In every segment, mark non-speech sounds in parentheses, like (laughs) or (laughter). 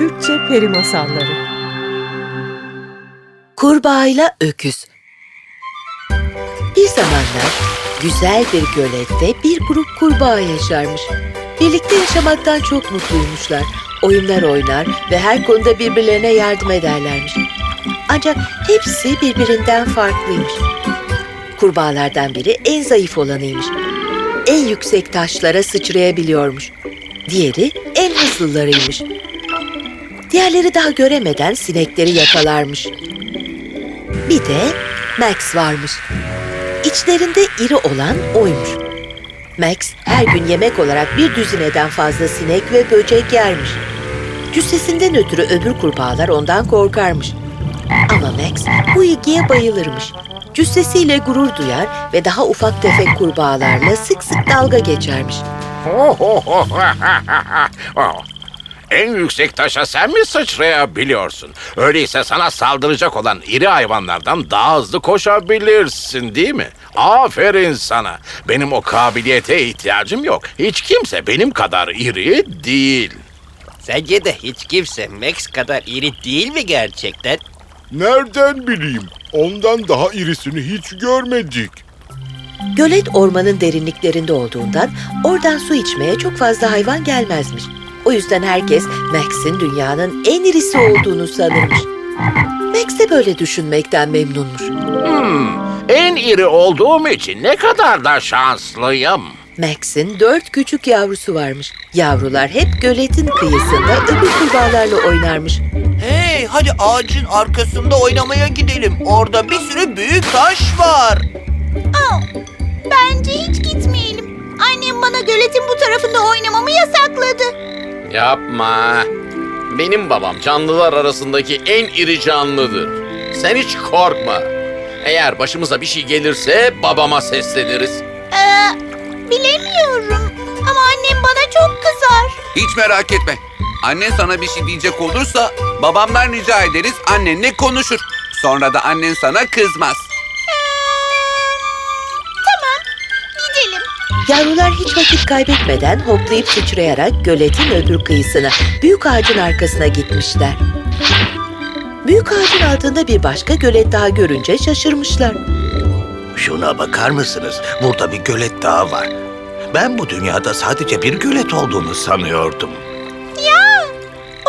Türkçe Peri Masalları Kurbağayla Öküz Bir zamanlar güzel bir gölette bir grup kurbağa yaşarmış. Birlikte yaşamaktan çok mutluymuşlar. Oyunlar oynar ve her konuda birbirlerine yardım ederlermiş. Ancak hepsi birbirinden farklıymış. Kurbağalardan biri en zayıf olanıymış. En yüksek taşlara sıçrayabiliyormuş. Diğeri en hızlılarıymış. Diğerleri daha göremeden sinekleri yakalarmış. Bir de Max varmış. İçlerinde iri olan oymuş. Max her gün yemek olarak bir düzineden fazla sinek ve böcek yermiş. Cüssesinden ötürü öbür kurbağalar ondan korkarmış. Ama Max bu ilgiye bayılırmış. Cüssesiyle gurur duyar ve daha ufak tefek kurbağalarla sık sık dalga geçermiş. (laughs) en yüksek taşa sen mi sıçrayabiliyorsun? Öyleyse sana saldıracak olan iri hayvanlardan daha hızlı koşabilirsin değil mi? Aferin sana. Benim o kabiliyete ihtiyacım yok. Hiç kimse benim kadar iri değil. Sence de hiç kimse Max kadar iri değil mi gerçekten? Nereden bileyim? Ondan daha irisini hiç görmedik. Gölet ormanın derinliklerinde olduğundan oradan su içmeye çok fazla hayvan gelmezmiş. O yüzden herkes Max'in dünyanın en irisi olduğunu sanırmış. Max de böyle düşünmekten memnunmuş. En iri olduğum için ne kadar da şanslıyım. Max'in dört küçük yavrusu varmış. Yavrular hep göletin kıyısında öbür kurbağalarla oynarmış. Hey hadi ağacın arkasında oynamaya gidelim. Orada bir sürü büyük taş var. Bence hiç gitmeyelim. Annem bana göletin bu tarafında oynamamı yasakladı. Yapma. Benim babam canlılar arasındaki en iri canlıdır. Sen hiç korkma. Eğer başımıza bir şey gelirse babama sesleniriz. Ee, bilemiyorum. Ama annem bana çok kızar. Hiç merak etme. Annen sana bir şey diyecek olursa babamdan rica ederiz annenle konuşur. Sonra da annen sana kızmaz. Yavrular hiç vakit kaybetmeden hoplayıp sıçrayarak göletin öbür kıyısına, büyük ağacın arkasına gitmişler. Büyük ağacın altında bir başka gölet daha görünce şaşırmışlar. Şuna bakar mısınız? Burada bir gölet daha var. Ben bu dünyada sadece bir gölet olduğunu sanıyordum. Ya,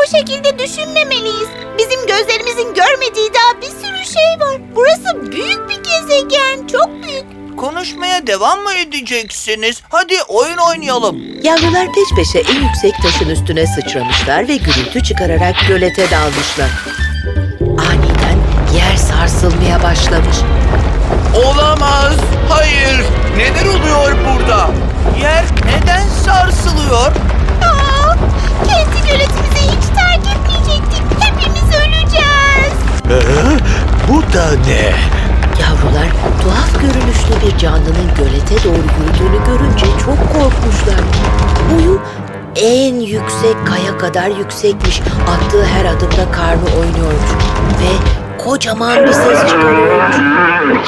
o şekilde düşünmemeliyiz. Bizim gözlerimizin görmediği daha bir sürü şey var. Burası büyük bir gezegen, çok büyük. Konuşmaya devam mı edeceksiniz? Hadi oyun oynayalım. Yavrular peş peşe en yüksek taşın üstüne sıçramışlar ve gürültü çıkararak gölete dalmışlar. Aniden yer sarsılmaya başlamış. Olamaz. Hayır. Neler oluyor burada? Yer neden sarsılıyor? Aa, kendi göletimizi hiç terk etmeyecektik. Hepimiz öleceğiz. Ee, bu da ne? Yavrular tuhaf görünüşlü bir canlının gölete doğru yürüdüğünü görünce çok korkmuşlar. Boyu en yüksek kaya kadar yüksekmiş. Attığı her adımda karnı oynuyormuş. Ve kocaman bir ses çıkarıyormuş.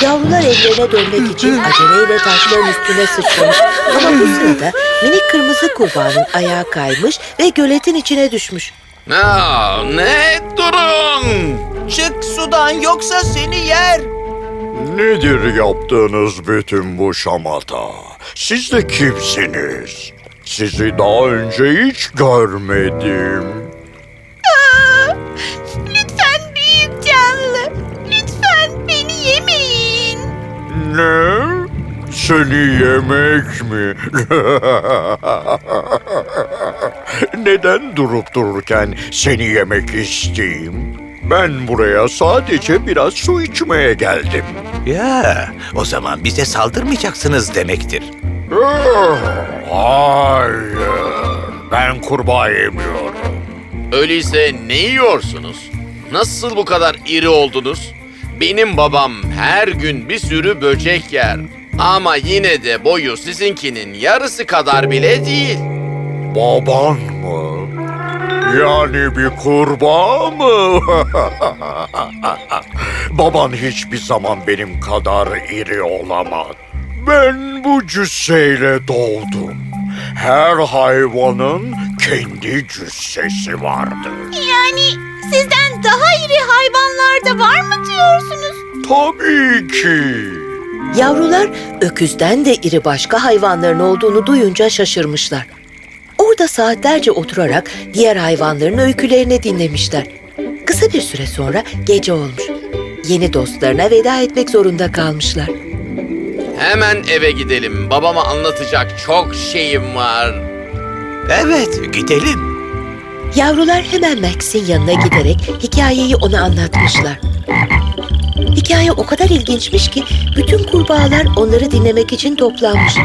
Yavrular evlerine dönmek için aceleyle taşların üstüne sıçramış. Ama bu sırada minik kırmızı kurbağanın ayağı kaymış ve göletin içine düşmüş. Aa, ne? Durun! Çık sudan yoksa seni yer. Nedir yaptığınız bütün bu şamata? Siz de kimsiniz? Sizi daha önce hiç görmedim. Lütfen büyük canlı. Lütfen beni yemeyin. Ne? Seni yemek mi? (laughs) Neden durup dururken seni yemek isteyeyim? Ben buraya sadece biraz su içmeye geldim. Ya, o zaman bize saldırmayacaksınız demektir. Ah, Hayır, ben kurbağa yemiyorum. Öyleyse ne yiyorsunuz? Nasıl bu kadar iri oldunuz? Benim babam her gün bir sürü böcek yer. Ama yine de boyu sizinkinin yarısı kadar bile değil. Baban mı? Yani bir kurbağa mı? (laughs) Baban hiçbir zaman benim kadar iri olamaz. Ben bu cüsseyle doğdum. Her hayvanın kendi cüssesi vardır. Yani sizden daha iri hayvanlar da var mı diyorsunuz? Tabii ki. Yavrular öküzden de iri başka hayvanların olduğunu duyunca şaşırmışlar. Orada saatlerce oturarak diğer hayvanların öykülerini dinlemişler. Kısa bir süre sonra gece olmuş. Yeni dostlarına veda etmek zorunda kalmışlar. Hemen eve gidelim. Babama anlatacak çok şeyim var. Evet, gidelim. Yavrular hemen Max'in yanına giderek hikayeyi ona anlatmışlar. Hikaye o kadar ilginçmiş ki bütün kurbağalar onları dinlemek için toplanmış. (laughs)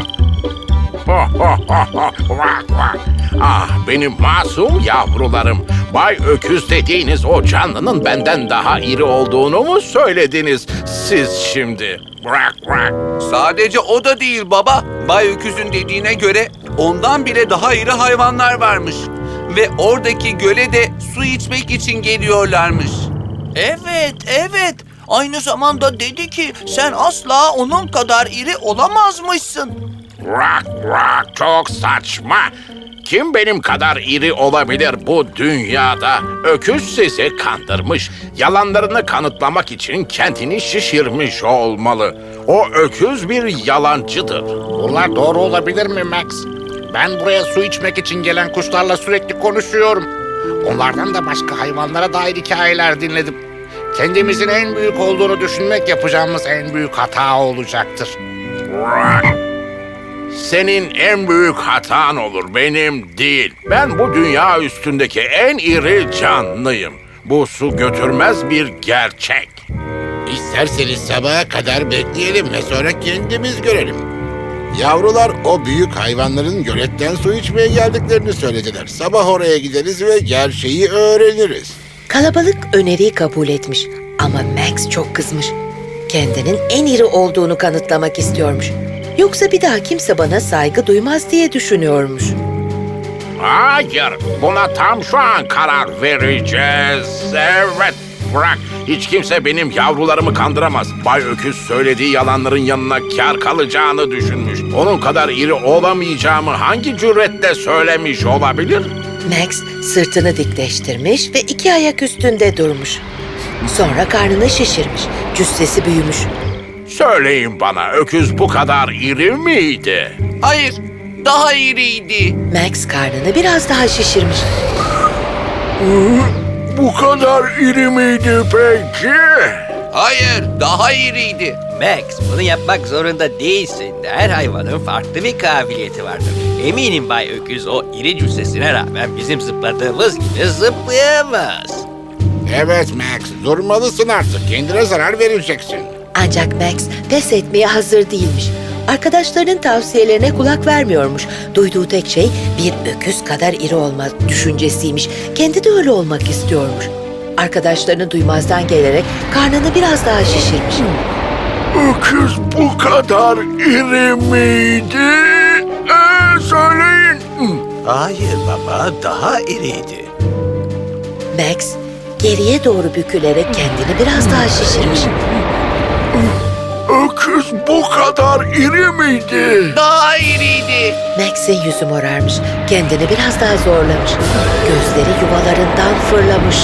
Ah benim masum yavrularım. Bay Öküz dediğiniz o canlının benden daha iri olduğunu mu söylediniz siz şimdi? Bırak bırak. Sadece o da değil baba. Bay Öküz'ün dediğine göre ondan bile daha iri hayvanlar varmış. Ve oradaki göle de su içmek için geliyorlarmış. Evet, evet. Aynı zamanda dedi ki sen asla onun kadar iri olamazmışsın. Bırak bırak çok saçma. Kim benim kadar iri olabilir bu dünyada? Öküz sizi kandırmış. Yalanlarını kanıtlamak için kendini şişirmiş olmalı. O öküz bir yalancıdır. Bunlar doğru olabilir mi Max? Ben buraya su içmek için gelen kuşlarla sürekli konuşuyorum. Onlardan da başka hayvanlara dair hikayeler dinledim. Kendimizin en büyük olduğunu düşünmek yapacağımız en büyük hata olacaktır. Senin en büyük hatan olur, benim değil. Ben bu dünya üstündeki en iri canlıyım. Bu su götürmez bir gerçek. İsterseniz sabaha kadar bekleyelim ve sonra kendimiz görelim. Yavrular o büyük hayvanların göletten su içmeye geldiklerini söylediler. Sabah oraya gideriz ve gerçeği öğreniriz. Kalabalık öneriyi kabul etmiş ama Max çok kızmış. Kendinin en iri olduğunu kanıtlamak istiyormuş. Yoksa bir daha kimse bana saygı duymaz diye düşünüyormuş. Hayır, buna tam şu an karar vereceğiz. Evet, bırak. Hiç kimse benim yavrularımı kandıramaz. Bay Öküz söylediği yalanların yanına kar kalacağını düşünmüş. Onun kadar iri olamayacağımı hangi cüretle söylemiş olabilir? Max sırtını dikleştirmiş ve iki ayak üstünde durmuş. Sonra karnını şişirmiş, cüssesi büyümüş. Söyleyin bana, öküz bu kadar iri miydi? Hayır, daha iriydi. Max karnını biraz daha şişirmiş. Bu kadar iri miydi peki? Hayır, daha iriydi. Max bunu yapmak zorunda değilsin. Her hayvanın farklı bir kabiliyeti vardır. Eminim Bay Öküz o iri cüssesine rağmen bizim zıpladığımız gibi zıplayamaz. Evet Max, durmalısın artık. Kendine zarar vereceksin. Ancak Max pes etmeye hazır değilmiş. Arkadaşlarının tavsiyelerine kulak vermiyormuş. Duyduğu tek şey bir öküz kadar iri olma düşüncesiymiş. Kendi de öyle olmak istiyormuş. Arkadaşlarını duymazdan gelerek karnını biraz daha şişirmiş. Öküz bu kadar iri miydi? Ee, söyleyin. Hayır baba, daha iriydi. Max geriye doğru bükülerek kendini biraz daha şişirmiş. Öküz bu kadar iri miydi? Daha iriydi. Max'in yüzü morarmış. Kendini biraz daha zorlamış. Gözleri yuvalarından fırlamış.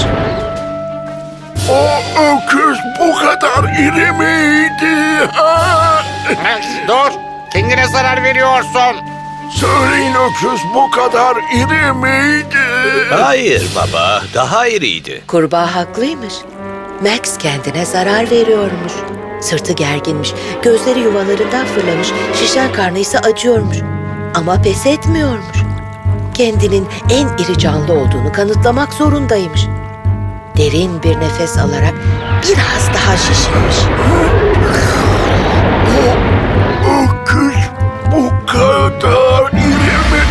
O öküz bu kadar iri miydi? Max dur, kendine zarar veriyorsun. Söyleyin öküz bu kadar iri miydi? Hayır baba, daha iriydi. Kurbağa haklıymış. Max kendine zarar veriyormuş. Sırtı gerginmiş, gözleri yuvalarından fırlamış, şişen karnı ise acıyormuş. Ama pes etmiyormuş. Kendinin en iri canlı olduğunu kanıtlamak zorundaymış. Derin bir nefes alarak biraz daha şişirmiş. Öküz bu kadar iri mi?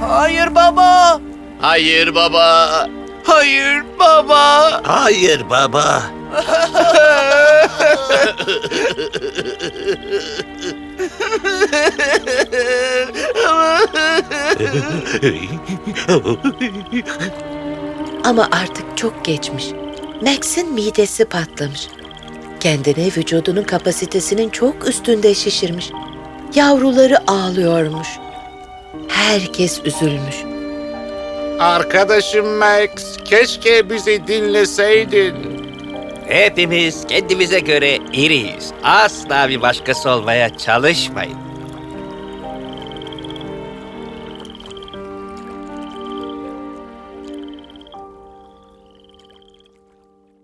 Hayır baba. Hayır baba. Hayır baba. Hayır baba. Ama artık çok geçmiş. Max'in midesi patlamış. Kendini vücudunun kapasitesinin çok üstünde şişirmiş. Yavruları ağlıyormuş. Her herkes üzülmüş. Arkadaşım Max, keşke bizi dinleseydin. Hepimiz kendimize göre iriyiz. Asla bir başkası olmaya çalışmayın.